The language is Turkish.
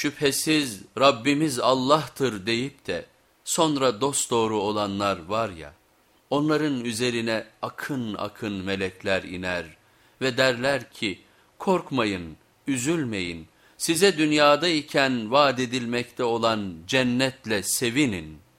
Şüphesiz Rabbimiz Allah'tır deyip de sonra dosdoğru olanlar var ya, onların üzerine akın akın melekler iner ve derler ki korkmayın, üzülmeyin, size dünyadayken vaat edilmekte olan cennetle sevinin.''